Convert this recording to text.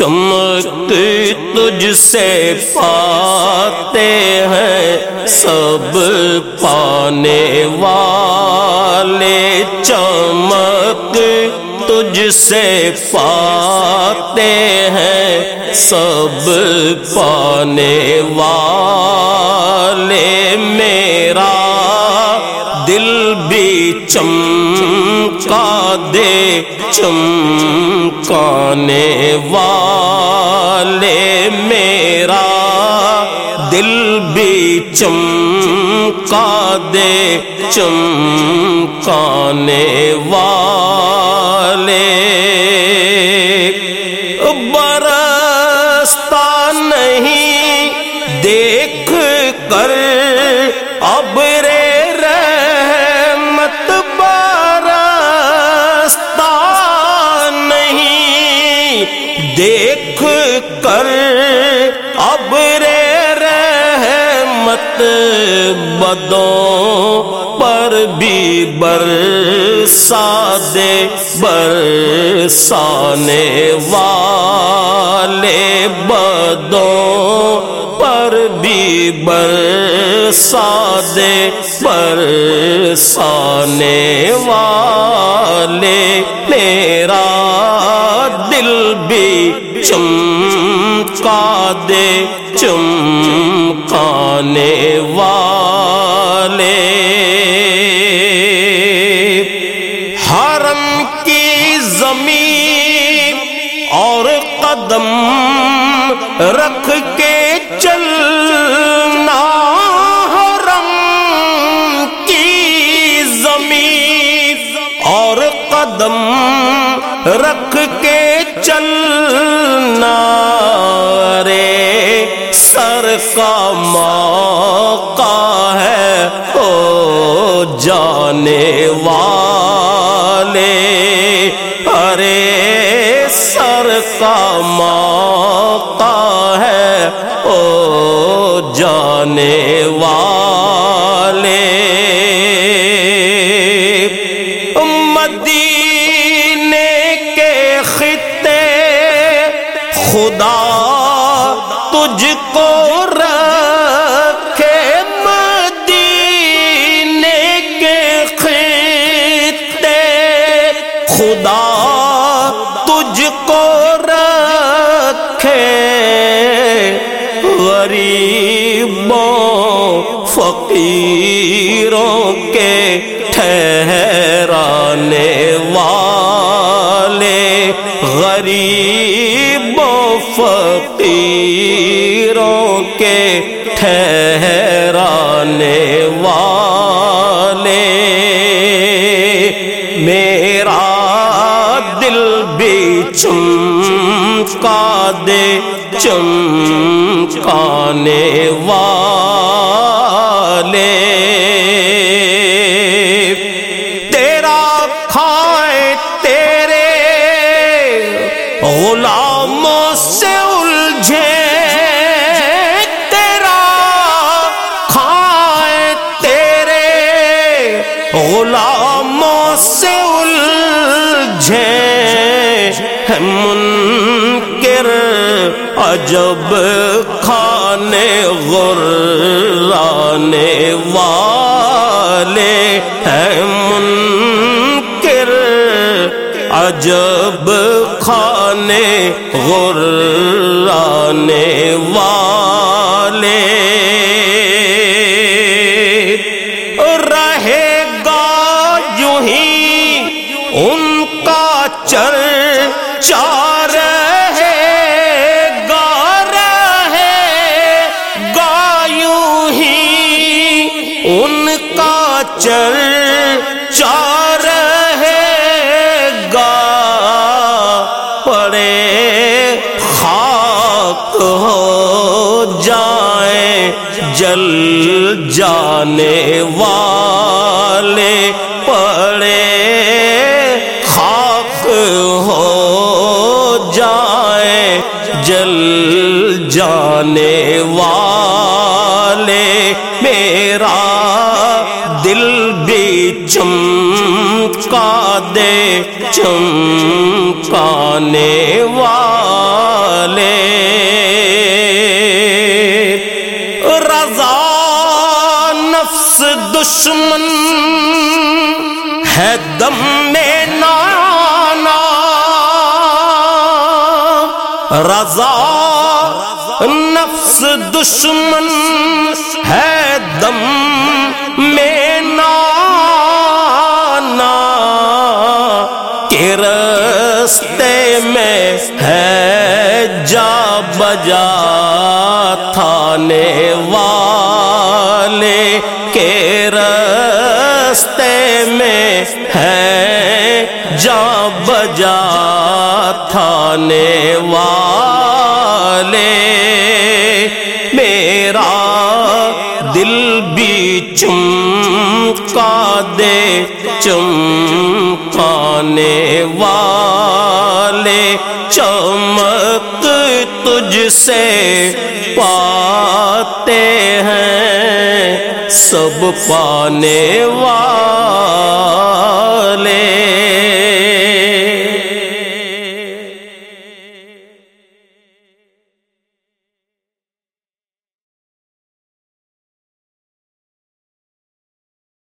چمک تجھ سے پاتے ہیں، سب پانے والے چمک تجھ سے پاتے ہیں، سب پانے والے، میرا دل بھی چمکا دے چمکانے والے میرا دل بھی چمکا دے چمکانے والے۔ برستا نہیں دیکھ کر دیکھ کر اب رے رحمت بدوں پر بھی برسا دے برسانے والے بدوں پر بھی برسا دے برسانے والے میرا والے۔ حرم کی زمین اور قدم رکھ کے چلنا، حرم کی زمین اور قدم رکھ کے چلنا۔ ارے سر کا موقع ہے او جانے غریبوں فقیروں کے ٹھہرانے والے غریبوں فقیروں کے ٹھہرانے والے میرا دل بھی چمکا دے چمکانے والے۔ تیرا کھائے تیرے غلاموں سے الجھے۔ تیرا کھائے تیرے غلاموں سے الجھے۔ منکر جب کھانے غرانے والے ہیں منکر عجب کھانے غرانے والے چار ہے گا، پڑے خاک ہو جائیں جل جانے والے، پڑے خاک ہو جائیں جل جانے والے، میرا چم کا دے چم چمکانے والے۔ رضا نفس دشمن ہے دم میں نانا۔ رضا نفس دشمن ہے دم رستے میں ہے، جا بجا تھانے والے کے رستے میں ہے، جا بجا تھانے والے۔ میرا دل بھی چمکا دے چمکانے مت تجھ سے پاتے ہیں سب پانے والے۔